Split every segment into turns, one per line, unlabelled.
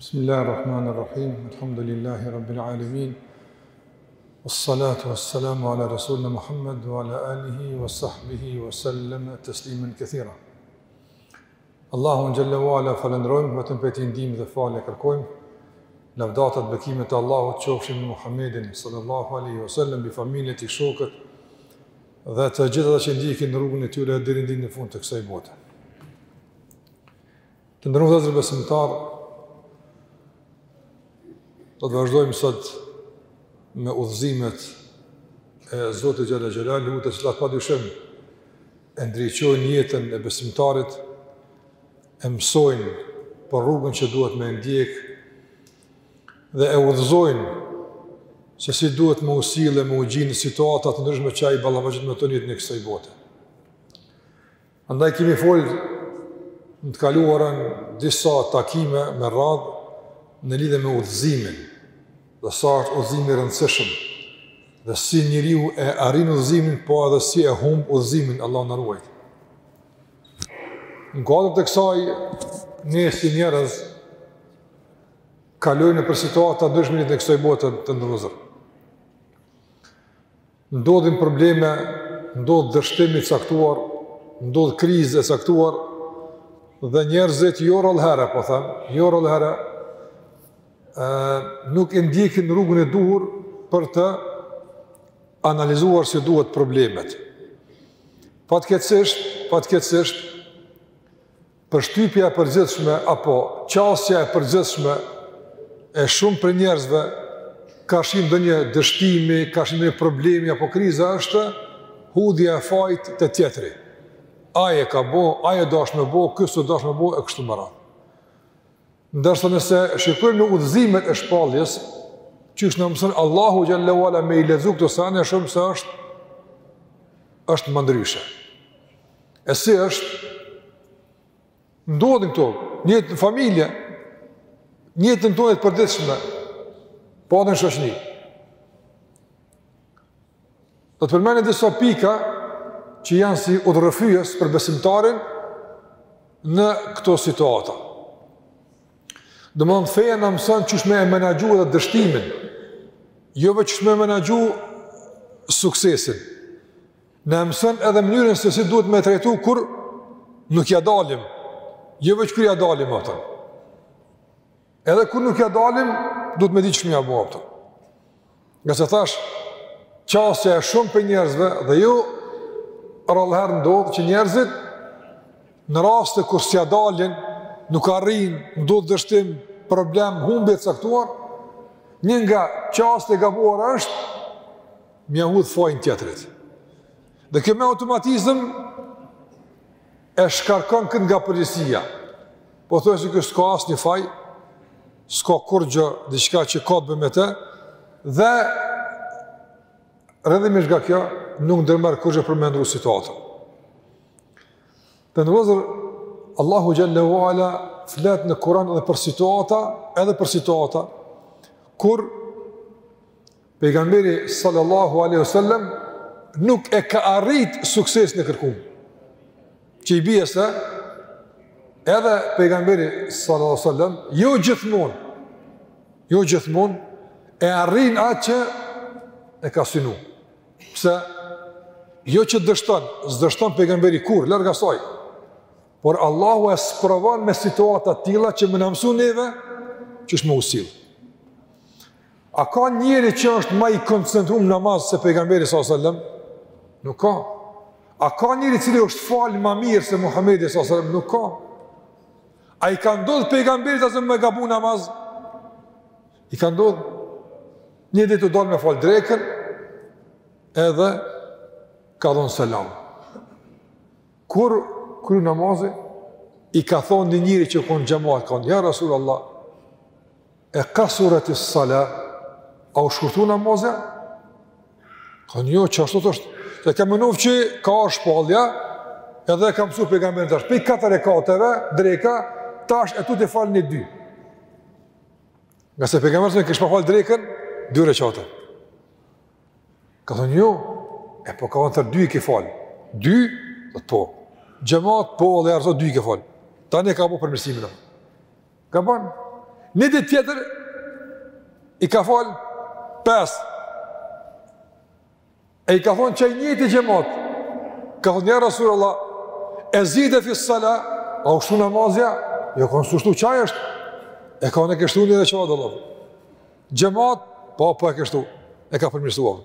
بسم الله الرحمن الرحيم الحمد لله رب العالمين والصلاة والسلام على رسولنا محمد وعلى آله وصحبه وسلم تسليما كثيرا Allahun xhel-le ve ala falënderojmë vetëm prej tij ndihmë dhe falje kërkojmë lavdatat bekimet e Allahut qofshin mbi Muhammedin sallallahu alaihi wasallam mbi familjen e tij shokët dhe të gjithë ata që ndjekin rrugën e tyre deri në ditën e fundit të kësaj bote të nderuar vëllezër besimtarë do të vazhdojmë sot me udhëzimet e Zotit xhel-le xhelaluhu, të cilat pa dyshim e ndriçojnë jetën e besimtarit, e mësojnë për rrugën që duhet me e ndjek, dhe e udhëzojnë që si duhet me u sjellë, me u gjind në situata të ndryshme që ai ballafaqohet me to në jetën e kësaj bote. Andaj kemi folë në të kaluarën disa takime me radhë në lidhe me udhëzimin, Dhe sa është udhëzimi i rëndësishëm. Dhe si njeriu e arrin udhëzimin, po edhe si e humb udhëzimin, Allah na ruajt. Në kuadër të kësaj, ne si njerëz kalojmë nëpër situata të ndryshme në jetën e kësaj bote të nderuar vëllezër. Ndodhin probleme, ndodh dështim i caktuar, ndodh krizë e caktuar dhe njerëzit jo rrallëherë, po them, jo rrallëherë, ë nuk e ndjekin rrugën e duhur për të analizuar si duhet problemet. Fatkeqësisht, fatkeqësisht Përshtypja e përgjithshme apo qasja e përgjithshme e shumë prej njerëzve karshi ndonjë dështimi, karshi ndonjë problemi apo kriza është hudhja e fajit te tjetri. Ai e ka bo, ai u dasht me bo, ky s'u dasht me bo e kështu me radhë. Ndërsa nëse shikojmë në udhëzimet e shpalljes, qysh na mëson Allahu xhel-le ve ala me i lexu këto sene, shohim se është, është më ndryshe. E si është, ndodhin këto, në jetë në familje, në jetën tonë të përditshme, po edhe në shoqni. Do të përmendim disa pika që janë si udhërëfyës për besimtarin në këto situata. Domethënë feja na mëson qysh me e menaxhu edhe dështimin, jo veç qysh me e menaxhu suksesin, Na mëson edhe mënyrën se si duhet me trajtu kur nuk ja dalim. Jo veç kur ja dalim ato. Edhe kur nuk ja dalim, duhet me ditë qysh me ja bo ato. Ngase thashë, qasja e shumë prej njerëzve dhe jo rrallëherë ndodh që njerëzit në raste kur s'ja dalin, nuk arrijnë, ndodh dështim, problem, humbje e caktuar, një nga qasjet e gabuara është M'ia hudh fajin tjetrit. Dhe kjo me automatizëm e shkarkon këtë nga përgjegjësia. Po thua që ky s'ka asnjë faj, s'ka kurrgjë, diçka që ka të bëjë me të, dhe rrjedhimisht nga kjo nuk ndërmerr kurrgjë për me ndrru situatën. Dhe vëllezër, Allahu xhel-le ve ala flet në Kur'an edhe për situata, edhe për situata, kur Pejgamberi sallallahu alaihi wasallam nuk e ka arrit suksesin e kërkum. Që i bie se edhe pejgamberi sallallahu alaihi wasallam jo gjithmonë jo gjithmonë e arrin atë që e ka synu. Pse jo që dështon, s'dështon pejgamberi kurrë, larg asaj. Por Allahu e sprovon me situata të tilla që me na mësu neve qysh me u sjellë. A ka njeri që është ma i koncentrum në namaz se pejgamberi s.a.s. Nuk ka. A ka njeri i cili është falë ma mirë se Muhammedi s.a.s. Nuk ka. A i ka ndodhë pejgamberit s.a.s. me gabu n'namaz? I ka ndodhë. Një ditë u dalë me falë drekën edhe ka dhonë selam. Kur e kry namazin, i ka thonë një njeri që u konë n'xhemat, ka thonë ja Rasul Allah, e kasuratis-sala, a u shkurtu namazi a? Ka thonë jo, që ashtu të është, e ka menu që ka ardhë shpallja, edhe e ka mësu pejgamberin që prej katër rekateve, dreka, tash e tutje falen dy. Ngase pejgamberi e kish pas falë drekën, dy reqate. Ka thonë jo, e po ka thonë dy i ke falë. Dy, dhe po. Xhemat, po, ja Rasul, dy i ke falë. Tani e ka bo përmirësimin. Ka ban, një ditë tjetër, i ka falë pesë, e i ka thonë ai i njëjti xhemat, ka thonë ja Rasul Allah, e zide fis-sala, a u shtu namazi a, jo ka thonë s'u shtu, çka është, e ka thonë e ke shtu një reqat dhe Allah, xhemat, po, po e ke shtu, e ka përmirësu Allah.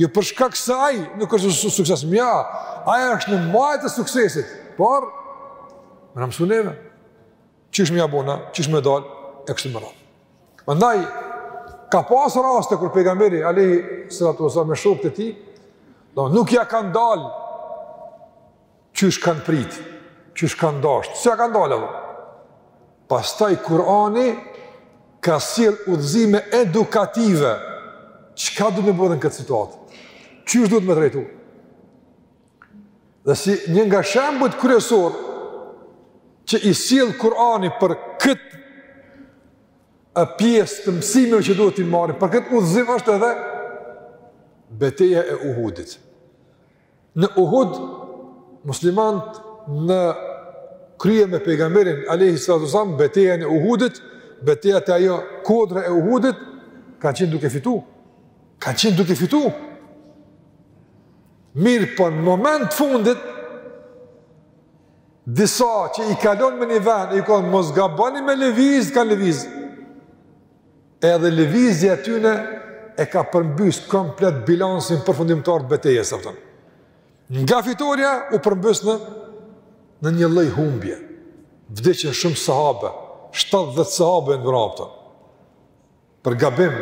Jo për shkak se ai nuk është i suksesshëm, jo, ai është në majë të suksesit, por, me na mësu neve, qysh me ja bo na, qysh me dalë, e kështu me radhë. Prandaj, ka pas raste kur pejgamberi, alejhi salatu selam, me shokët e tij, do, nuk ja kanë dalë Qysh kanë prit, qysh kanë dashtë, s'ja kanë dalë apo. Pastaj Kurani ka sjell udhëzime edukative. Çka duhet me bo në këtë situatë? Qysh duhet me drejtu? Dhe si një nga shembujt kryesor që i sjell Kurani për këtë pjesë të mësimeve që duhet t'i marrim për këtë udhëzim është edhe beteja e Uhudit. Në Uhud, muslimant në krye me pejgamberin alejhi salatu ue selam, betejën e Uhudit, beteja te ajo kodra e Uhudit, kanë qenë duke fitu. Kanë qenë duke fitu. Mirëpo, në moment të fundit, disa që i ka lon në një vend, i ka thon, mos gabani me levizë, kanë levizë. Edhe lëvizja e tyne e ka përmbys komplet bilancin përfundimtar të betejës, apo. Nga fitorja u përmbys në një lloj humbje. Vdiqën shumë sahabe, 70 sahabe u vran, apo. Për gabim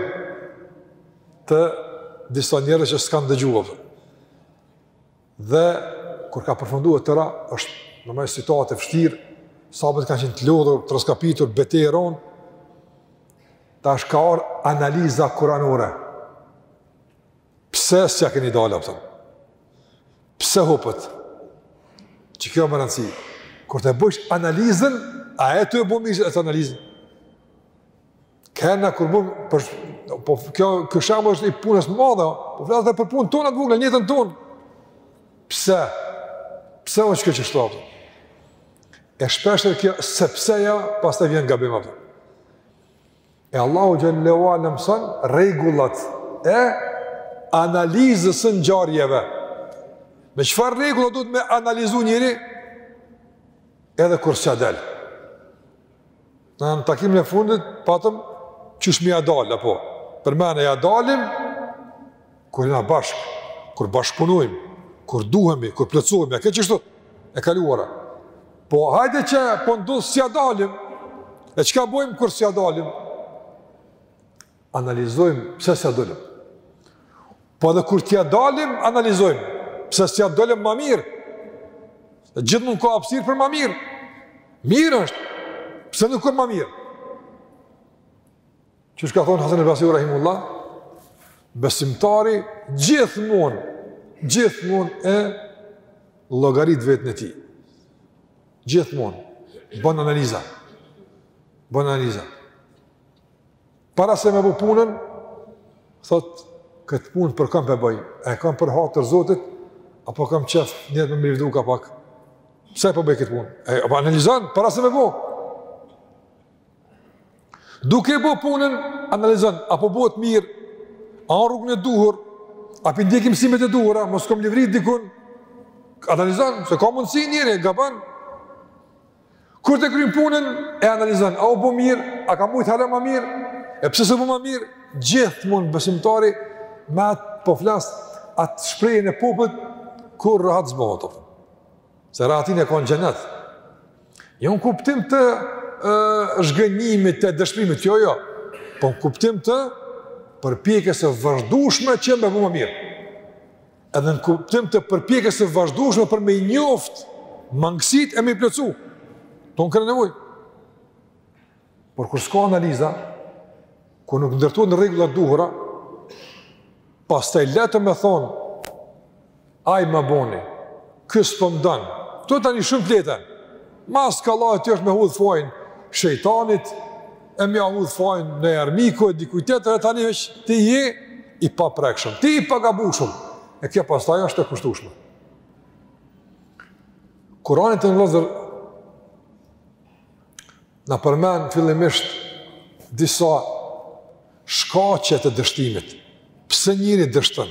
të disa njerëz që s'kanë dëgjuar. Dhe, kur ka përfundu e tëra, është në një situatë të vështirë, sahabët kanë qenë të lodhur, të rraskapitur, betejë e rond, tash ka ardh analiza kuranore. Pse s'ja keni dalë, apo? Pse hupët? Që kjo me rëndësi. Kur ta bësh analizën, atëherë e bojmë analizën? Kena kur bën për po kjo ky shemb është i punës më madhe, po flasim për punët tona të vogla, në jetën tonë. Pse? Pse është kjo që shtohet? E shpeshtë kjo sepse ja pastaj vijnë gabimet. E Allahu xhel-le ue ala na mëson rregullat e analizës së ngjarjeve. Me çfarë rregulla duhet me analizu njeri edhe kur s'ja del? Në në takimin e fundit, patëm, qysh me ja dalë, apo, përmendëm ja dalim, kur jena bashkë, kur bashkëpunojmë, kur duhemi, kur plotësohemi, a ke qështu, e kaluara. Po, hajde që, po ndodhë, s'ja dalim, e çka bojmë, kur s'ja dalim, analizojmë pse s'ja dolëm. Po edhe kur t'ja dalim, analizojmë pse s'ja dolëm ma mirë. Gjithmonë ka hapsirë për ma mirë. Mirë është, pse nuk është ma mirë. Qysh ka thonë Hasan el Basriu Rahimullah, besimtari gjithmonë, gjithmonë e llogarit veten e tij. Gjithmonë bon analiza. Bon analiza. Para se me bo punën, thot, këtë punë po kam pe boj, e kam për hatër t'Zotit, apo kam qef njerëzt me m'lavdu pak, pse po boj këtë punë? E, analizon, para se me bo. Duke bo punën, analizon, a po bohet mirë, a në rrugën e duhur, a po i ndjek mësimet e duhur, a mos kam devijt dikun, analizon, se ka mundësi njeri, gabon, Kur të kryn punën, e analizon, a u bo mirë, a kam mujtë hala ma mirë, e pse s'e bona ma mirë, gjithmonë besimtari me atë po flasë atë shprehjen e popullit, kurrë rahat s'bohet. Se rahatin e ka n'xhenet. Jo në kuptim të e, zhgënjimit, të dëshpërimit, jo, jo. Po në kuptim të përpjekjes së vazhdushme që me bo ma mirë. Edhe në kuptim të përpjekjes së vazhdushme për me i njoft mangësit e me i plotësu. T'tanë kena nevojë. Por kur s'ka analiza, kur nuk ndërtohet në rregullat e duhura, pastaj e lehtë me thonë, ai ma boni, ky s'po m'don, këto tani shumë lehtë, Ma s'kallaji është me hudh fajin shejtanit e me ja hudh fajin nji armiku e dikujt tjetër e tani veç ti je i paprekshëm, ti i pagabushëm. E kjo pastaj është e kushtueshme. Kurani të nvllezër na përmend fillimisht disa shkaqe të dështimit. Pse njeri dështon?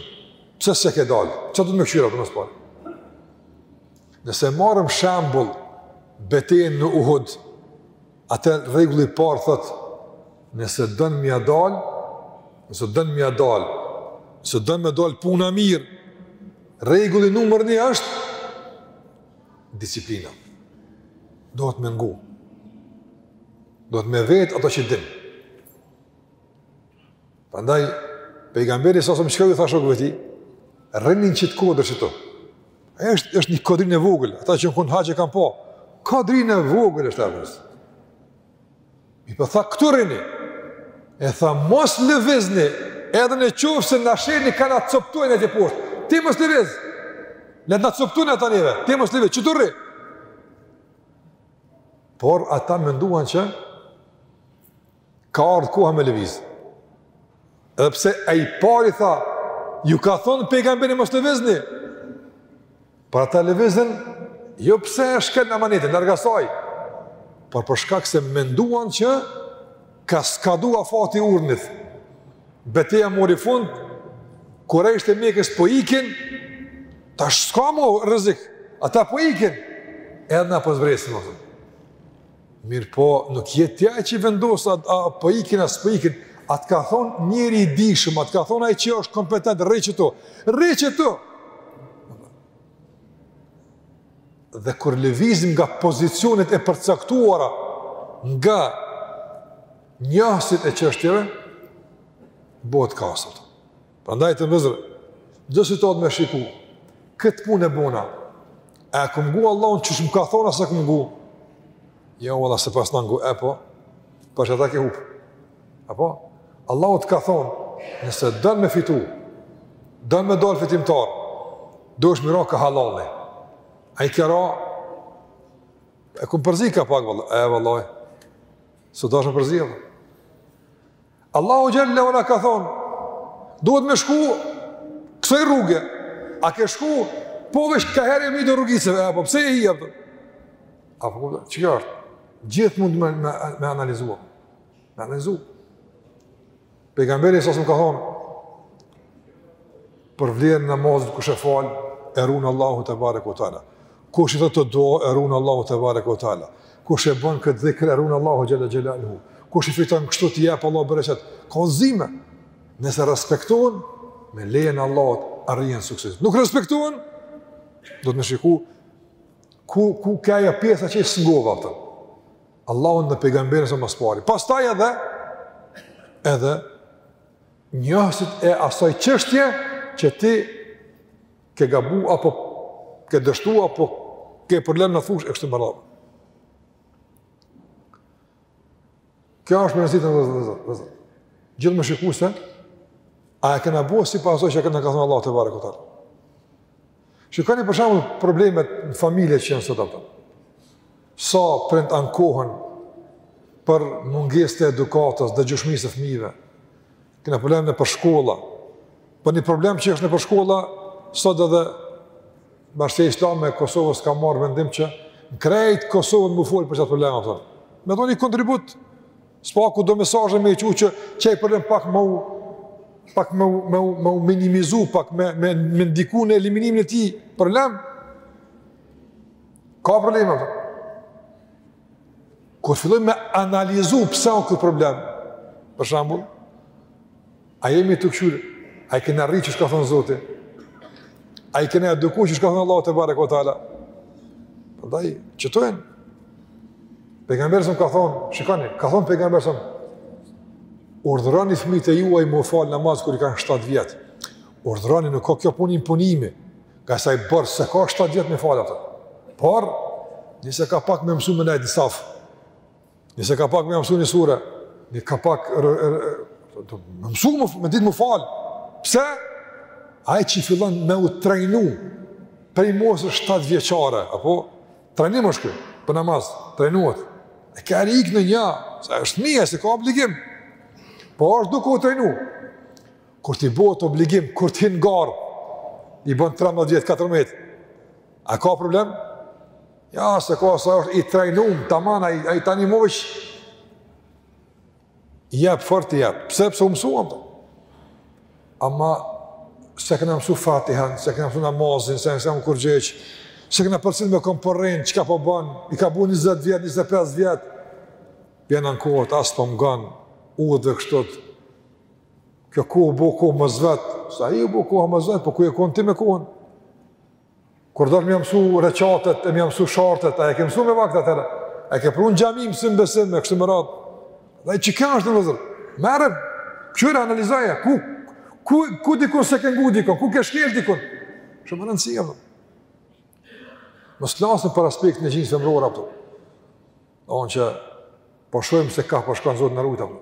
Pse s'e ke dalë? Çfarë duhet me kqyrë ma s'pari? Nëse marrim shembull betejën në Uhud, atë rregulli i parë thotë, nëse don me ja dal, nëse don me ja dal, nëse don me dal puna mirë, rregulli numër 1 është disiplina. Duhet me ngu. Duhet me vet ato që din. Prandaj pejgamberi salallahu alejhi ve selem çka u tha shokve t'vet, rrini n'qit kodër qitu. Ai është është një kodrinë e vogël, ata që kanë n'haxh e kanë pa. Kodrinë e vogël është ajo. Mi po tha këtu rrini. E tha mos lëvizni, edhe në qoftë se na sheni kah na coptojnë teposhtë. Ti mos lëviz. Le të na coptojnë ata neve. Ti mos lëviz, qitu rri. Por ata menduan që Ka ardhë koha me lëviz. Edhe pse ai i pari tha, ju ka thonë pejgamberi mos lëvizni. Por ata lëvizën, jo pse e shkelën amanetin, larg asaj. Por për shkak se menduan që ka skadu afati i urdhnit. Beteja mori fund, kurejshët e Mekës po ikin, tash s'ka mo rrezik, ata po ikin, edhe na po zbresin, më thëmë. Mirëpo, nuk je ti ai që i vendos, a po ikin, a s'po ikin, a të ka thonë njeri i dijshëm, a të ka thonë ai që është kompetent, rri qetu, rri qetu. Dhe kur lëvizim nga pozicionet e përcaktuara, nga njohësit e çështjeve, bëhet kaos. Prandaj vllezër, duhet me shiku, këtë punë e bona, a e kum ngu Allahun qysh më ka thonë a s'e kum ngu, ja jo, vallah s'e paskna ngu, e po, për qata ke hupë, e po, Allahu të ka thonë, nëse don me fitu, don me dalë fitimtar, do është mira ka hallalli, a i kera, e kum përzi ka pak, e vëllaj, s'duhet me përzi, e vëllaj, Allahu xhelle wala ka thon, duhet me shku kësaj rruge. A ke shku po vesh ka herë nëpër do rrugicave, apo pse e hija? Apo ku çka? Gjithmonë me me, me analizuar. Me analizuar. Pejgamberi sa më ka thon, Për vlerën e namazit kush e fal e run Allahu te bareku teala. Kush i thotë këto dua e run Allahu te bareku teala. Kush e bën këtë dhikr e run Allahu xhalla xhelalu. Kush i fiton kështu ti jap Allahu bereqet. Ka udhëzime. Nëse respektohen me lejen e Allahut arrin sukses. Nuk respektohen duhet me shiku ku ku ka ajo pjesa që s'e ngova atë. Allahun dhe pejgamberin sa më së pari. Pastaj edhe edhe njohësit e asaj çështje që ti ke gabu apo ke dështu apo ke problem në atë fushë e kështu me radhë. Kjo është me nëzitë në dhe dhe dhe dhe. Gjithë me shiku se, a e kena bo sipas asaj që e këna ka thonë Allahu te bareku teala. Shikoni për shembull problemet në familje që janë sot ato. Sa prind ankohen për mungesë të edukatës, dëgjushmërisë së fëmijëve. Kena probleme nëpër shkolla. Po një problem që është nëpër shkolla sot edhe Bashkësia Islame e Kosovës ka marrë vendim që në krejt Kosovën m'u fol për qat problem ato. Me dhon një kontribut S'paku do mesazhe me i çu që qaj problem pak më u pak me me me u minimizu pak me me me ndiku në eliminimin e tij problem. Ka problem apo? Kur fillojmë me analizu pse â ky problem. Për shembull, A jemi t'i kqyrë? A i kena rrit qysh ka thonë Zoti? A i kena eduku qysh ka thonë Allahu tebareke ve teala? Prandaj, ç'thonë. Pejgamberi a.s. ka thonë, shikoni, ka thonë Pejgamberi a.s., urdhëroni fëmijët e juaj me fal namaz kur i kanë 7 vjet. Urdhëroni nuk ka kjo punë imponimi, s'ka saj borxh se ka 7 vjet me fal atë. Por nëse ka pak me mësu me nejt në saf. Nëse ka pak me mësu një sure, nëse ka pak rë, rë, rë, të, me mësu, me, me ditë m'u falë. Pse? Ai që i fillon me u trajnu, prej moshës shtatë vjeçare, apo? Trajnim është kjo, për namaz, trajnohet. E ka rikë në një, se është fmija, s'e ka obligim. Po është duke u trajnu. Kur t'i bëhet obligim, kur t'hin në garë, i bën 13-14, a ka problem? Jo, s'ka se është i trajnum, tamam, ai tani ma veç, jep, fort të jep, pse, pse u mësuan, po? Ama, s'e kena mësu Fatihan, s'e kena mësu namazin, s'e kena mësu kurgjë, s'e kena përcjellë me kon po rrin, çka po ban, i ka bo 20 vjet, 25 vjet, bjena në kohët, as po m'ngon, edhe kështu, kjo kohë u bo kohë me zavet, s'u bo kohë me zavet, po ku je konë ti me kohën, Kur do me ia mësu reqatet, e me ia mësu shartet, a e ke mësu me vakt atëherë A e ke pru në xhami mësim besim, e kështu me radhë. Dhe çka është, vëllezër? Merre, qyre analizoje, ku, ku, ku dikun s'e ke ngu dikun, ku ke shkel dikun? Shumë rëndësi, dhe. Mos flasim për aspektin e gjinisë femërore, dhe. Dhe ato që po shohim se ka po shkon, Zoti na rujtë, dhe.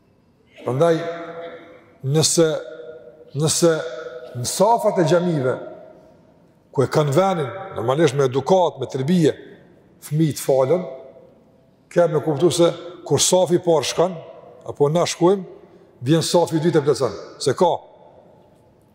Prandaj nëse nëse në safat e xhamive ku e kanë venin normalisht me edukat, me tërbije, fëmijët falen, kemi me kuptuar se kur safi i parë shkon apo na shkojmë, vjen safi i dytë e plotëson. Se ka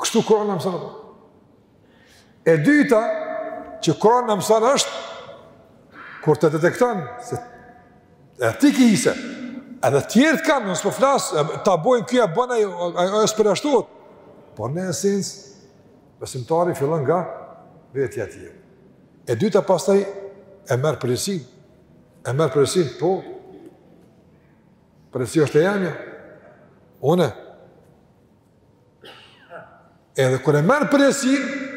Kështu Kurani na mëson. E dyta që Kurani na mëson është kur ta detekton se dhe ti ki hise, edhe tjerët kanë, nuk po flas, ta bojnë ky a bon ajo, ajo s'përjashtohet por në esencë, besimtari fillon nga vetja e tij. E dyta pastaj, e merr përgjegjësinë, e merr përgjegjësinë, po, përgjegjësia është e jemja, unë, Edhe kur e merr përgjegjësinë,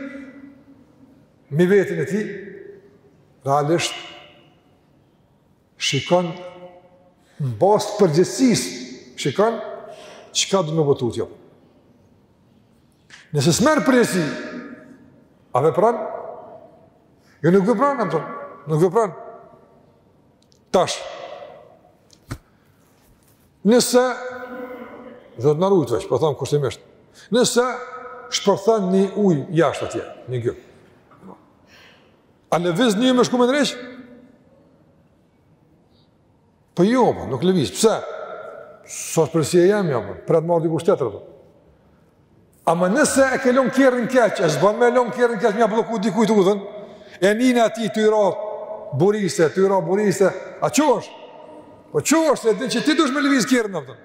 mbi veten e tij, realisht, shikon në bazë të përgjegjësisë, shikon, çka do me bo tutje. Nëse s'merr përgjegjësinë, a vepron? Jo nuk vepron, nuk vepron. Tash, Nëse, Zot na rujt veç, po them kushtimisht, nëse shpërthen një uj jashtë atje, një gyp. A lëviz një me shku me ndreq? Po jo, po, nuk lëviz. Pse? S'osht përgjegjësi e jemja, po. Pret të marrë dikush tjetër, po. Ama nëse e ke lënë kerrin keq, e s'bën me lënë kerrin keq me ja blloku dikujt udhën, e nin atë tu i ra burisë, tu i ra burisë, a çohesh? Po çohesh, e din që ti duhesh me lëviz kerrin në pëtën.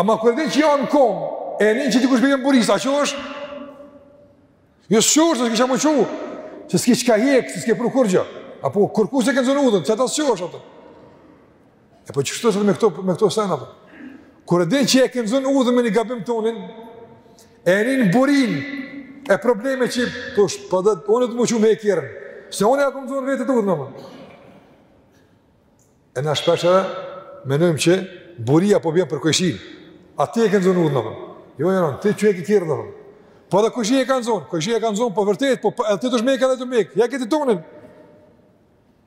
Ama kur e din që je në kom, e nin që dikush i bjen burisë, a çohesh? Jo s'çohesh, s'ki çka me çu, se s'ki çka hekë, s'ki pru kurgjë, apo kërkuj s'e ke zonë udhën, qata s'çohesh, E po qekështu është me këto, me këto sene, po. Kur e din që e ke zënë udhën me një gabim tonin, e nin burinë e problemeve, çohesh, po dhe, unë du me çu, me hjek kerrin, se unë e kam zënë vetë udhën, në më. E na shpesh, menojmë që buria po bjen për kojshinë, a ti e ke zënë udhën, në më. Jo, jo, jo, ti çu hjek kerrin, në më. Po dhe kojshinë e kanë zënë, kojshinë e kanë zënë, po vërtet, po edhe ti duhesh me hjek edhe ti me hjek, hjeke ti tonin,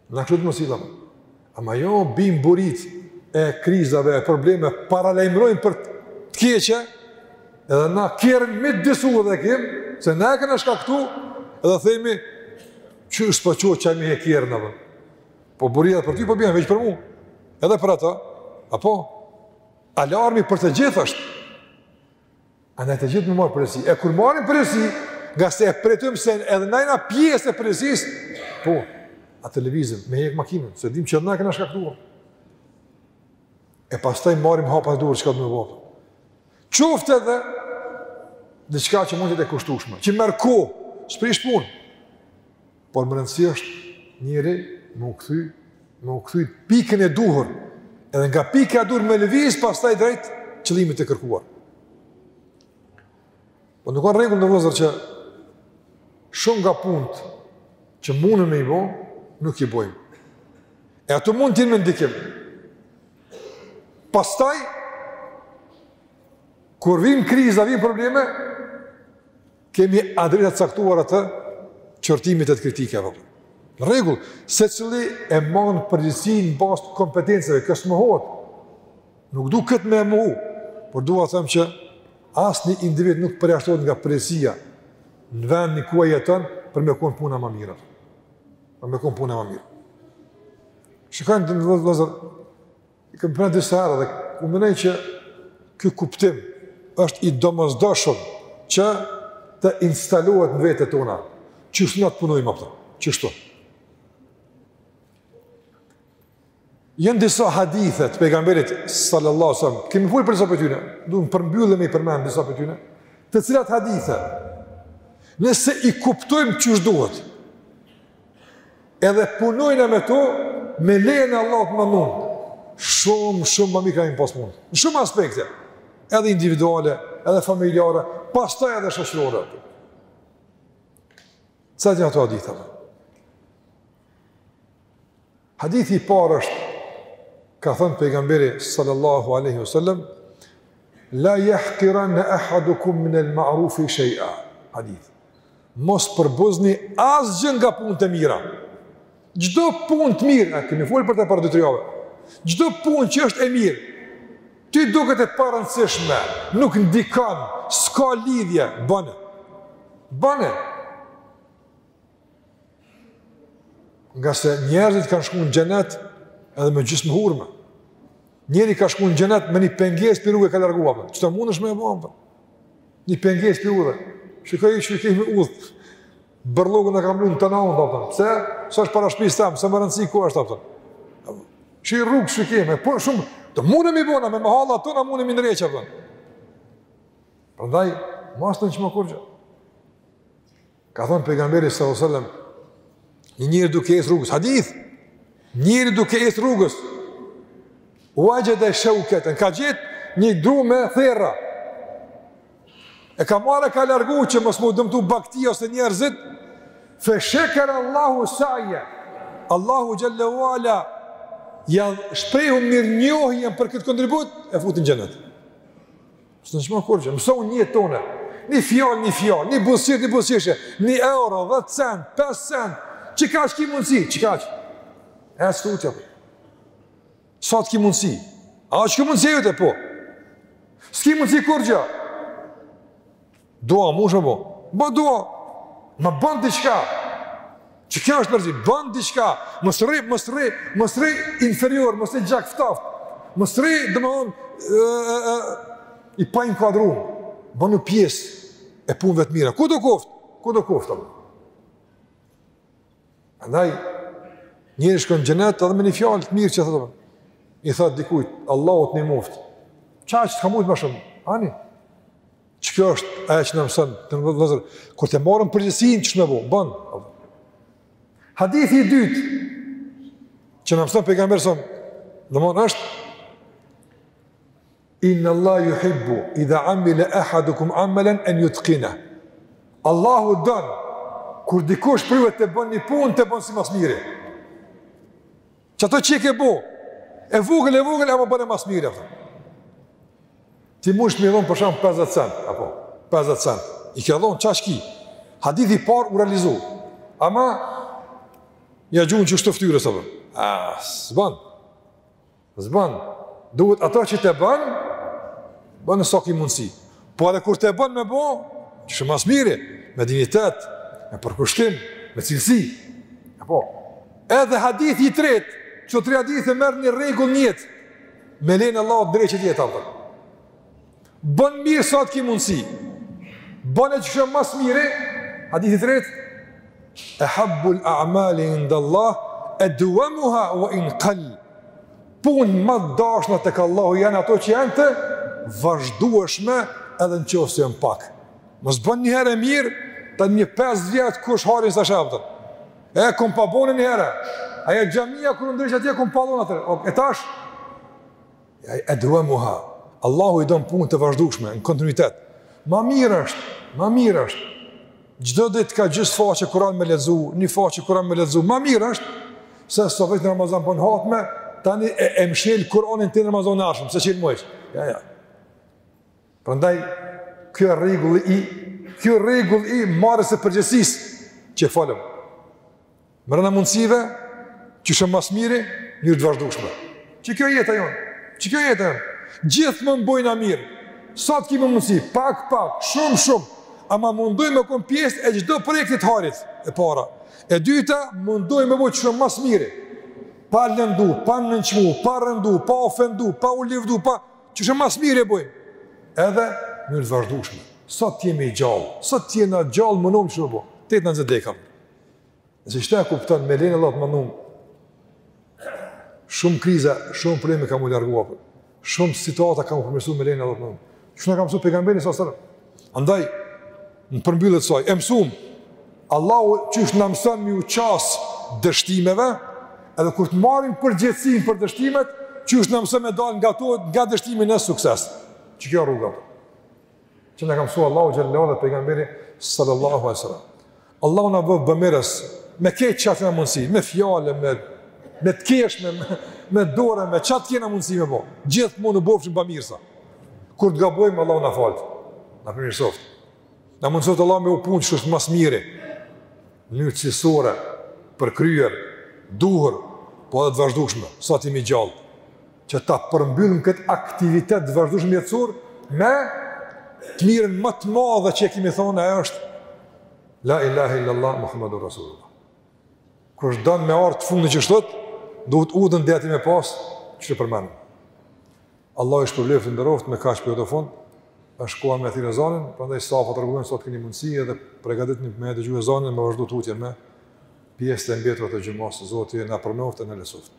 Na kështu të mësila, po. Ama jo, bijnë buritë e krizave, e problemeve, paralajmërojnë për të keqe, edhe na kerrin midis udhe e kemi, se na e kena shkaktu, edhe themi, qysh s'po çohet me hjek kerrin, apo. buria edhe për ty po bjen, veç për mu, edhe për ata, apo, alarmi për të gjithë është, A ne të gjithë me marrë përgjegjësi. E kur marrim përgjegjësi, ngase e përjetojmë se edhe na jena pjesë e përgjegjësisë, po, atëherë lëvizim, me hjekë makinën, se dim që edhe na e kena shkaktuar. E pastaj marrim hapat e duhur çka të me vapë. Qoftë edhe diçka që mund t'jetë e kushtueshme, që merr kohë, që prish punë. Por me rëndësi është njeri me u kthy, me u kthy pikën e duhur, edhe nga pika e duhur me lëviz pastaj drejt qëllimit të kërkuar. Po nuk kanë rregull në vëzër që shumë nga punët që mundën me i bo, nuk i bojmë. E ato mund t'jenë me ndikim. Pastaj, kur vijnë kriza, vijnë probleme, Kemi adresa të caktuara të qortimit të kritikave. Po. Në rregull, secili e mban përgjegjësinë në bazë të kompetencave, kjo s'mohohet. Nuk du këtë me mohu, por dua të them që asnjë individ nuk përjashtohet nga përgjegjësia në vendin ku ai jeton për me kon puna më mirë. Për me kon puna më mirë. Shikojmë të vëzhgojmë I kam përmendur disa herë dhe unë mendoj që ky kuptim është i domosdoshëm që të instalohet në vetet tona, qështu na të punojmë për to, qështu. Janë disa hadithe të pejgamberit sallallahu sallam, kemi fol për disa prej tyne, du në përmbyllje me i përmend disa prej tyne, të cilat hadithe, nëse i kuptojmë qysh duhet, Edhe punojmë me to, me lejën e Allahut, ma mund, shumë, shumë ma mirë kem me pas mund. Në shumë aspekte, edhe individuale, edhe familjare, pastaj edhe shoqërore. Cilat janë ato hadithe? Hadithi i parë është ka thënë pejgamberi sallallahu alaihi wasallam la yahqiran ahadukum min al-ma'ruf shay'a. Hadith. Mos përbuzni asgjë nga punët e mira. Çdo punë të mirë, e kemi fol për të para dy tre javë. Çdo punë që është e mirë, ty të duket e parëndësishme, nuk ndikon, s'ka lidhje, bëne. Bëne. Ngase njerëzit kanë shku në xhenet edhe me gjysmë hurme. Njeri ka shku në xhenet me një pengesë prej rruge e ka largu, po. Qëta mundesh ti me e bo, po? Një pengesë prej rruge. Qe ka, i hiqe n' udhë. Bërllogun e kanë lanë tanë aty, po. Se? Se është para shpisë teme, s'ka rëndësi ku është, po. Që i rrugë shikaj me, po shumë, që mundemi me i bo na, mahallat tona mundemi me i ndreq na, po. Prandaj, mos nënçmo kurgjë. Ka thënë pejgamberi sallallahu alajhi wasallam, një njeri duke ecë rrugës, hadith. Njëri duke ecë rrugës, wajada shawkatan, ka gjet një dru me therra. E ka marrë ka largu që mos më dëmtu bagëtia ose njerëzit. Fe sheker Allahu sa'ya. Allahu jalla wala ia shprehu mirënjohjen për këtë kontribut e futi n'xhenet. S'nënçmoj kurgjë, mësoj në jetë tonë, një fjalë, një fjalë, një buzëqeshje, një buzëqeshje, një euro, dhetë cent, pes cent, qikaq ki mundësi, qikaq? E së utja, po. Sa të ki mundësi? Aq e ki mundësi e jute, po? S'ki mundësi kurgjë? Dua, mu shë bo. Bo dua, ma ban diçka. Që kjo është nërëzi, ban diçka. Mos rri, mos rri, mos rri inferior, mos rri gjakftoftë. Mos rri, domethonë, i painkuadrum. Bonu pjesë e punëve të mira. Kudo koftë. Kudo koftë. Andaj, njeri shkon n'xhenet edhe me një fjalë të mirë që e thotë. I thotë dikujt, Allahu të nimoftë. Qaq të kam mujtë, ma shumë? Ani? Qikjo është ajo që na mëson, të nderum vllezër, kur ta marrim përgjegjësinë qysh me bo, bon. Hadithi i dytë, që na mëson pejgamberi alejhi selam, domethon është, Inna Allah juhibbu idha amile ehadukum amelen en jutkinah. Allahu don, kur dikush prej juve ta bon një punë, ta bon sa ma s'miri. Qato çka e ke bo, e vogël, e vogël, ama bone ma s'miri. Thë. Ti munesh m'i dhonë për shembull 50 cent, apo, 50 cent. I ke dhonë, çka ki? Hadithi i parë u realizu. Ama, m'ia gjun qështu n'ftyrë, s'bon. A, s'bon. S'ban, duhet ato që ta ban, bane sa ki mundësi. Po edhe kur ta ban me bo, qysh ma s'miri, me dignitet, me përkushtim, me cilësi. Apo, edhe hadithi i tretë, qito tre hadithe merri një rregull n'jetë, me lejen e Allahut të dreqet jeta, atëherë. Bën mirë sa të ki mundësi. Bëne qysh ma s'miri, hadithi i tretë, ehabbul a'mali inda Allah, edwamuha wa in kall. Punët ma t'dashna te Allahu janë ato që janë të vazhdueshme edhe në qoftë se janë pak. Mos bën një herë mirë, tani 5 vjetë kush hajrin së shafëtër. E, kom pas bo një herë. Ajo xhamia kur u ndreq atje, kom pas bo atëherë. E tash, Edwamuha. Allahu i don punët e vazhdueshme, në kontinuitet. Ma mirë është, ma mirë është. Çdo ditë ka gjys faqe Kur'an me lexu, një faqe Kur'an me lexu, ma mirë është se sa vetë në Ramazan po bën hatme, tani e, e mshel Kur'anin te Ramazani i ardhshëm, s'e çel mo. Jo, jo. Prandaj ky rregull i ky rregull i marrjes së përgjegjësisë që folëm. Mrena mundësive, qysh ma s'miri, n'mënyrë të vazhdushme. Qikjo jeta jonë, qikjo jeta jonë. Gjithë me bo naj t'mirë, sa të kemi mundësi, pak, pak, shumë, shumë, ama mundohu me kon pjesë e çdo projekti t'hajrit e para. E dyta, mundohu me bo qysh ma s'miri, pa lëndu, pa nënçmu, pa rëndu, pa ofendu, pa u livdu, pa qysh ma s'miri boje. Edhe n'mënyrë të vazhdushme, sa të jemi gjallë, sa të jemi gjallë e munemi diçka me bo, të jetë në nëzë dekam. Nëse qëta e kupton, me lejen e Allahut të madhnum, shumë kriza, shumë probleme kanë m'u largu, për. shumë situata kanë m'u përmirësu me lejen e Allahut të madhnum. Qysh na ka mësu pejgamberi alejhi selam. Andaj, në përmbyllje të saj, e mësum, Allahu qysh na mëson m'iu qasë dështimeve, edhe kur ta marrim përgjegjësinë për dështimet, qysh na mëson me dalë nga to, nga dështimi në sukses. Qikjo rruga. që na ka mësu Allahu xhele ue ala dhe pejgamberi sallallahu alaihi wasallam. Allahu na bëftë bëmirës me krejt çka të kena mundësi, me fjalë, me, me të kesh, me, me, me dorë, me çka të kena mundësi me bo. Gjithmonë u bëfshim bëmirësa. Kur të gabojmë, Allahu na faltë, na përmirësoftë. Na mundësoftë Allahu me bo punën që është ma së miri, më cilësore, përkryer, duhur, po edhe të vazhdueshme, sa të jemi gjallë. që ta përmbyllim këtë aktivitet të vazhdueshëm jetësor me të mirën më të madhe që e kemi thonë ajo është la ilaha illallah muhammedur rasulullah. Kur është dënë me ardhë fundi që shtët, duhet udhën dhe ati me pasë që të përmenë. Allahu ju shpërbleftë, ju nderoftë, me kaq e përfundojmë, është koha me thirrë ezanin, prandaj safat rregulloni, sa të keni mundësi edhe përgatituni me e dëgju ezanin, me vazhdu tutje me pjesët e mbetura të xhumasë, Zoti na pranoftë e na lehtësoftë.